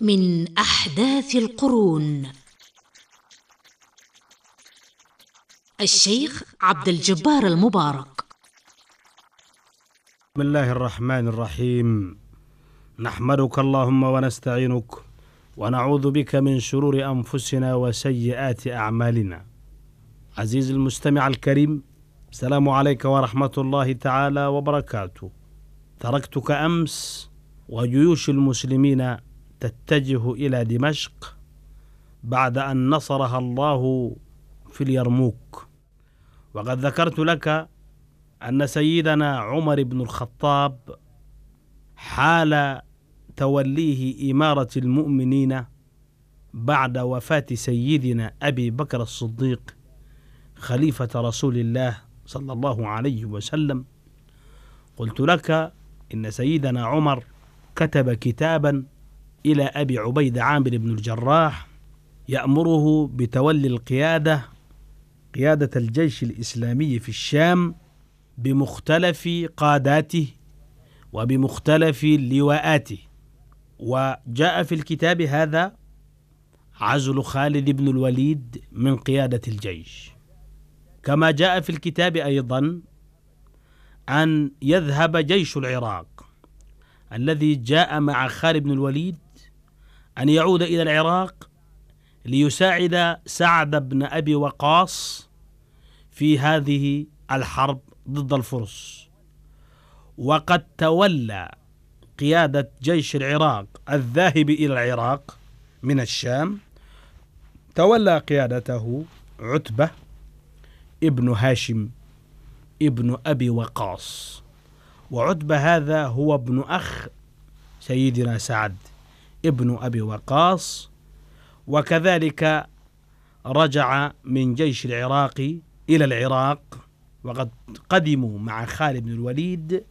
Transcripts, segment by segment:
من أحداث القرون. الشيخ عبد الجبار المبارك. بسم الله الرحمن الرحيم. نحمدك اللهم ونستعينك ونعوذ بك من شرور أنفسنا وسيئات أعمالنا. عزيزي المستمع الكريم السلام عليك ورحمة الله تعالى وبركاته. تركتك أمس وجيوش المسلمين تتجه إلى دمشق بعد أن نصرها الله في اليرموك. وقد ذكرت لك أن سيدنا عمر بن الخطاب حال توليه إمارة المؤمنين بعد وفاة سيدنا أبي بكر الصديق خليفة رسول الله صلى الله عليه وسلم. قلت لك إن سيدنا عمر كتب كتابا إلى أبي عبيد عامر بن الجراح يأمره بتولي القيادة قيادة الجيش الإسلامي في الشام بمختلف قاداته وبمختلف لواءاته. وجاء في الكتاب هذا عزل خالد بن الوليد من قيادة الجيش. كما جاء في الكتاب أيضا أن يذهب جيش العراق الذي جاء مع خالد بن الوليد أن يعود إلى العراق ليساعد سعد بن أبي وقاص في هذه الحرب ضد الفرس. وقد تولى قيادة جيش العراق الذاهب إلى العراق من الشام تولى قيادته عتبة ابن هاشم ابن أبي وقاص. وعتبة هذا هو ابن أخ سيدنا سعد. ابن أبي وقاص وكذلك رجع من جيش العراق إلى العراق وقد قدموا مع خالد بن الوليد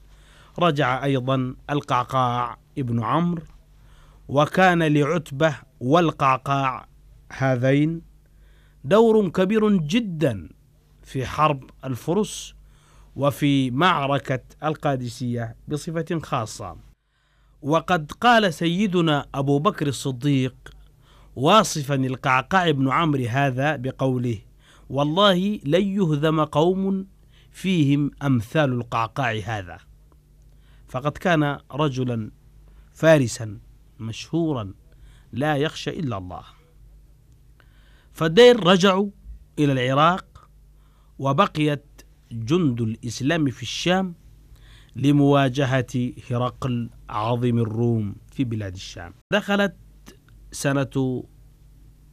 رجع أيضا القعقاع ابن عمرو وكان لعتبة والقعقاع هذين دور كبير جدا في حرب الفرس وفي معركة القادسية بصفة خاصة. وقد قال سيدنا أبو بكر الصديق واصفا القعقاع بن عمرو هذا بقوله والله لن يهزم قوم فيهم أمثال القعقاع هذا. فقد كان رجلا فارسا مشهورا لا يخشى إلا الله. فالدير رجعوا إلى العراق وبقيت جند الإسلام في الشام لمواجهة هرقل عظيم الروم في بلاد الشام. دخلت سنة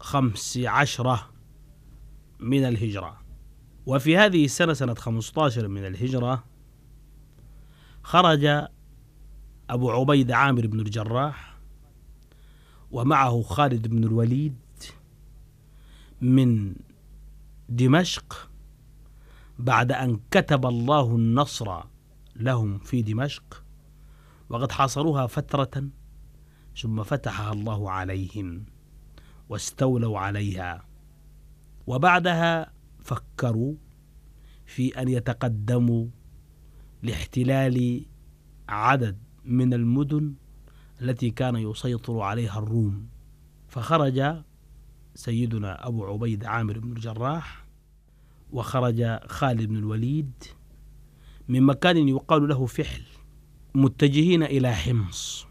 خمس عشرة من الهجرة. وفي هذه السنة سنة 15 من الهجرة خرج أبو عبيد عامر بن الجراح ومعه خالد بن الوليد من دمشق بعد أن كتب الله النصر لهم في دمشق وقد حاصروها فترة ثم فتحها الله عليهم واستولوا عليها. وبعدها فكروا في أن يتقدموا لاحتلال عدد من المدن التي كان يسيطر عليها الروم. فخرج سيدنا أبو عبيد عامر بن الجراح وخرج خالد بن الوليد من مكان يقال له فحل متجهين إلى حمص.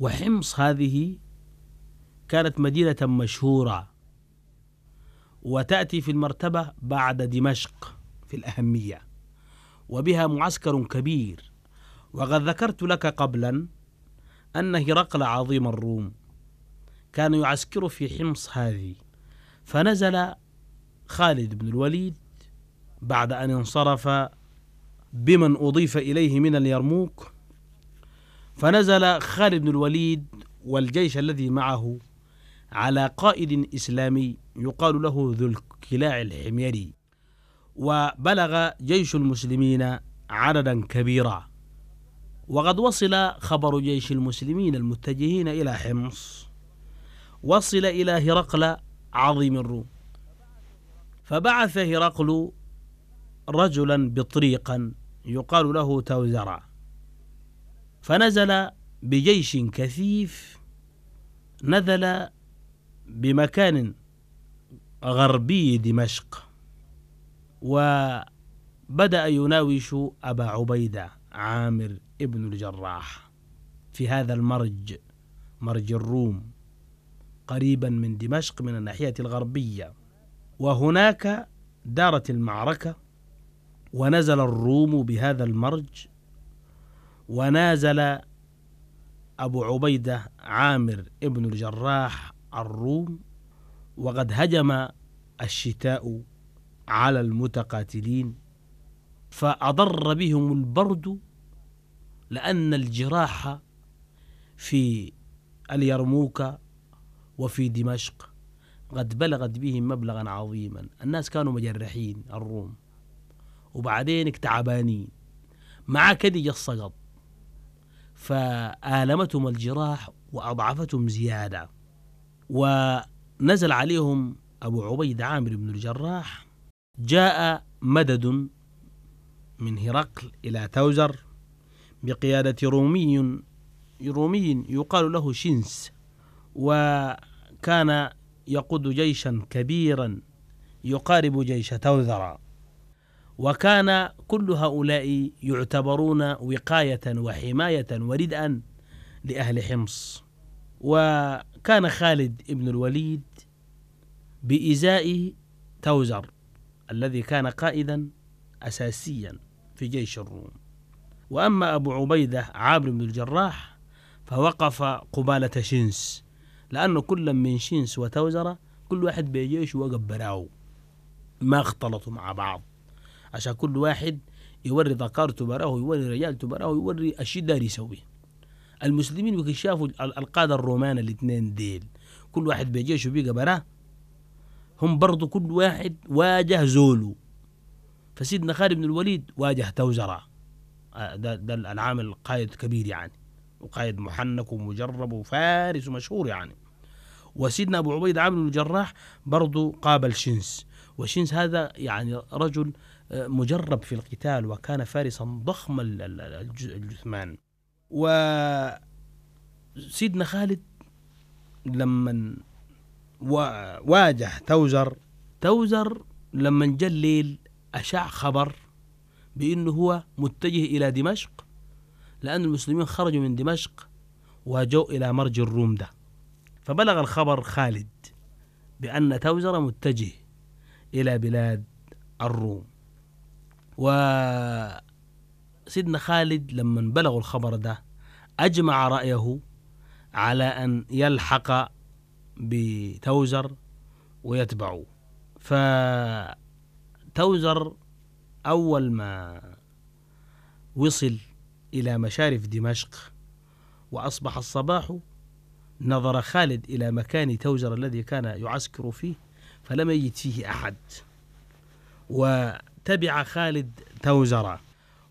وحمص هذه كانت مدينة مشهورة وتأتي في المرتبة بعد دمشق في الأهمية وبها معسكر كبير. وقد ذكرت لك قبلا أن هرقل عظيم الروم كان يعسكر في حمص هذه. فنزل خالد بن الوليد بعد أن انصرف بمن أضيف إليه من اليرموك فنزل خالد بن الوليد والجيش الذي معه على قائد إسلامي يقال له ذو الكلاع الحميري وبلغ جيش المسلمين عددا كبيرا. وقد وصل خبر جيش المسلمين المتجهين إلى حمص وصل إلى هرقل عظيم الروم. فبعث هرقل رجلا بطريقا يقال له توزرا. فنزل بجيش كثيف نزل بمكان غربي دمشق وبدأ يناوش أبا عبيدة عامر ابن الجراح في هذا المرج مرج الروم قريبا من دمشق من الناحية الغربية. وهناك دارت المعركة ونزل الروم بهذا المرج ونازل أبو عبيدة عامر ابن الجراح الروم وقد هجم الشتاء على المتقاتلين فأضر بهم البرد لأن الجراح في اليرموك وفي دمشق قد بلغت بهم مبلغا عظيما. الناس كانوا مجرحين الروم. وبعدين تعبانين مع كدج السقط فآلمتهم الجراح وأضعفتهم زيادة. ونزل عليهم أبو عبيد عامر بن الجراح. جاء مدد من هرقل إلى توزر بقيادة رومي رومي يقال له شنس. وكان يقود جيشا كبيرا يقارب جيش توذر وكان كل هؤلاء يعتبرون وقاية وحماية وردءا لأهل حمص. وكان خالد بن الوليد بإزاء توزر الذي كان قائدا أساسيا في جيش الروم. وأما أبو عبيدة عامر بن الجراح فوقف قبالة شنس لأنه كل من شنس وتوزرة كل واحد بجيش وقف براو ما اختلطوا مع بعض. عشان كل واحد يوري ذكارته براه يوري رجالته براه يوري الشيء الداير يسوي المسلمين بقى شافوا القادة الرومان الاثنين ديل. كل واحد بجيشه بيقى براه هم برضو كل واحد واجه زولو. فسيدنا خالد بن الوليد واجه توزرة ده, ده العامل قائد كبير يعني. وقائد محنك ومجرب وفارس ومشهور يعني. وسيدنا أبو عبيد عامر بن الجراح برضو قابل شنس. وشنس هذا يعني رجل مجرب في القتال وكان فارسا ضخم الجثمان. وسيدنا خالد لما واجه توزر توزر لما جاء الليل أشاع خبر بأنه هو متجه إلى دمشق لأن المسلمين خرجوا من دمشق وجوا إلى مرج الروم ده. فبلغ الخبر خالد بأن توزر متجه إلى بلاد الروم. وسيدنا خالد لما بلغوا الخبر ده أجمع رأيه على أن يلحق بتوزر ويتبعه. فتوزر أول ما وصل إلى مشارف دمشق وأصبح الصباح نظر خالد إلى مكان توزر الذي كان يعسكر فيه فلم يجد فيه أحد. وتبع خالد توزر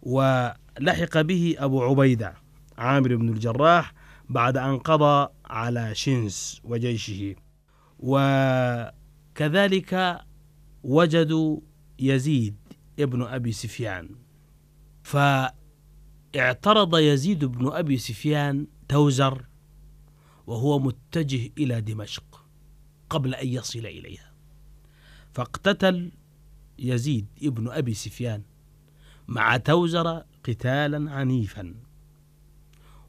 ولحق به أبو عبيدة عامر بن الجراح بعد أن قضى على شنس وجيشه. وكذلك وجدوا يزيد ابن أبي سفيان. فاعترض يزيد بن أبي سفيان توزر وهو متجه إلى دمشق قبل أن يصل إليها. فاقتتل يزيد ابن أبي سفيان مع توزر قتالا عنيفا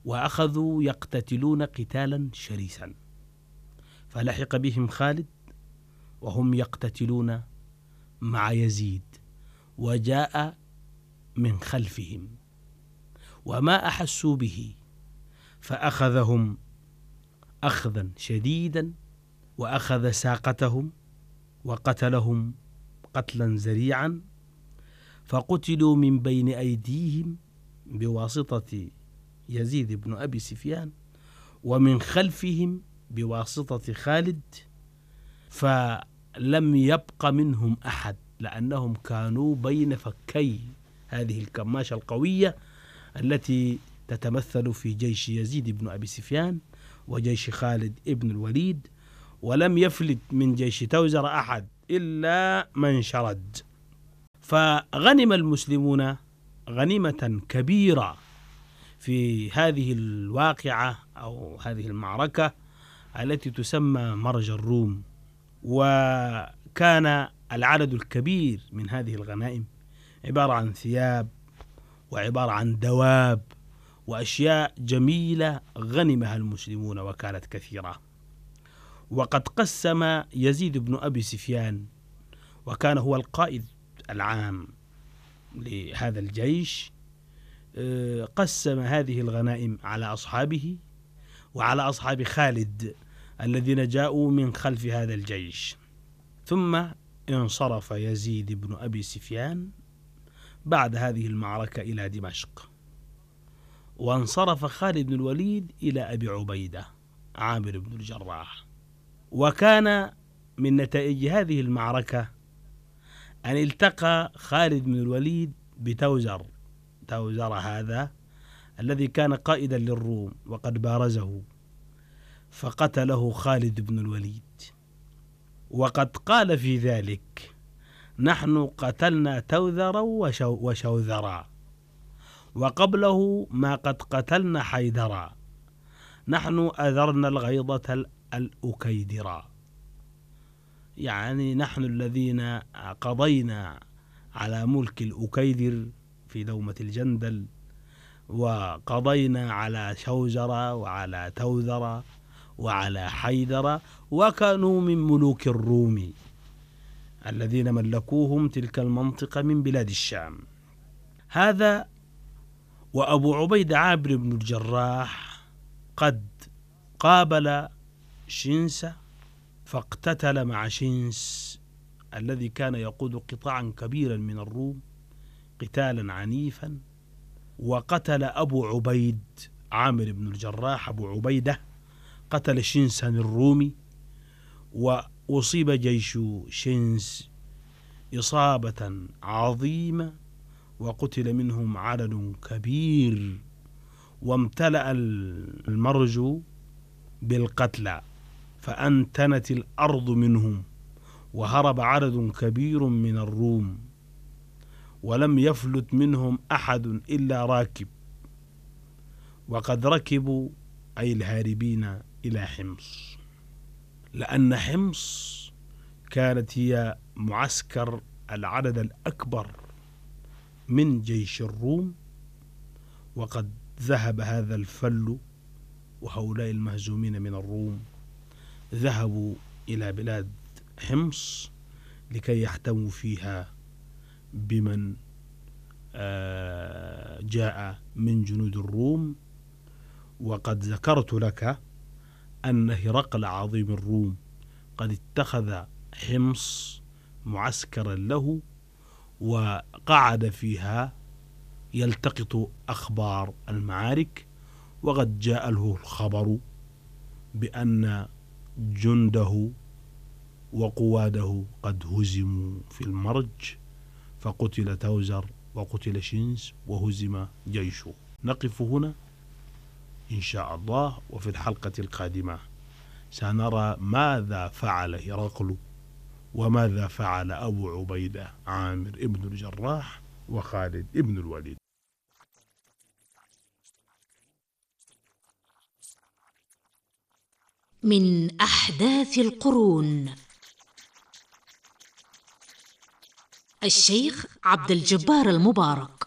وأخذوا يقتتلون قتالا شرسا فلحق بهم خالد وهم يقتتلون مع يزيد وجاء من خلفهم وما أحسوا به فأخذهم أخذا شديدا وأخذ ساقتهم وقتلهم قتلا ذريعا فقتلوا من بين أيديهم بواسطة يزيد بن أبي سفيان ومن خلفهم بواسطة خالد فلم يبق منهم أحد لأنهم كانوا بين فكي هذه الكماشة القوية التي تتمثل في جيش يزيد بن أبي سفيان وجيش خالد ابن الوليد ولم يفلت من جيش توزر أحد. إلا من شرد. فغنم المسلمون غنيمة كبيرة في هذه الواقعة أو هذه المعركة التي تسمى مرج الروم وكان العدد الكبير من هذه الغنائم عبارة عن ثياب وعبارة عن دواب وأشياء جميلة غنمها المسلمون وكانت كثيرة. وقد قسم يزيد بن أبي سفيان وكان هو القائد العام لهذا الجيش آه، قسم هذه الغنائم على أصحابه وعلى أصحاب خالد الذين جاءوا من خلف هذا الجيش. ثم انصرف يزيد بن أبي سفيان بعد هذه المعركة إلى دمشق. وانصرف خالد بن الوليد إلى أبي عبيدة عامر بن الجراح. وكان من نتائج هذه المعركة أن التقى خالد بن الوليد بتوزر توزر هذا الذي كان قائدا للروم وقد بارزه فقتله خالد بن الوليد. وقد قال في ذلك نحن قتلنا توذرا وشو وشوذرا وقبله ما قد قتلنا حيدرا. نحن أذرنا الغيضة الأكيدرا يعني نحن الذين قضينا على ملك الأكيدر في دومة الجندل وقضينا على شوزرة وعلى توذرة وعلى حيدرة وكانوا من ملوك الروم الذين ملكوهم تلك المنطقة من بلاد الشام. هذا وأبو عبيد عابر بن الجراح قد قابل شنس فاقتتل مع شنس الذي كان يقود قطاعا كبيرا من الروم قتالا عنيفا وقتل أبو عبيد عامر بن الجراح أبو عبيدة قتل شنسا الرومي وأصيب جيش شنس إصابة عظيمة وقتل منهم عدد كبير وامتلأ المرج بالقتلى. فأنتنت الأرض منهم وهرب عدد كبير من الروم ولم يفلت منهم أحد إلا راكب وقد ركبوا أي الهاربين إلى حمص. لأن حمص كانت هي معسكر العدد الأكبر من جيش الروم وقد ذهب هذا الفل وهؤلاء المهزومين من الروم. ذهبوا إلى بلاد حمص لكي يحتموا فيها بمن آه، جاء من جنود الروم. وقد ذكرت لك أن هرقل عظيم الروم قد اتخذ حمص معسكرا له وقعد فيها يلتقط أخبار المعارك وقد جاء له الخبر بأن جنده وقواده قد هزموا في المرج فقتل توزر وقتل شنس وهزم جيشه نقف هنا إن شاء الله وفي الحلقة القادمة سنرى ماذا فعل هرقل وماذا فعل أبو عبيدة عامر ابن الجراح وخالد ابن الوليد. من أحداث القرون. الشيخ عبد الجبار المبارك.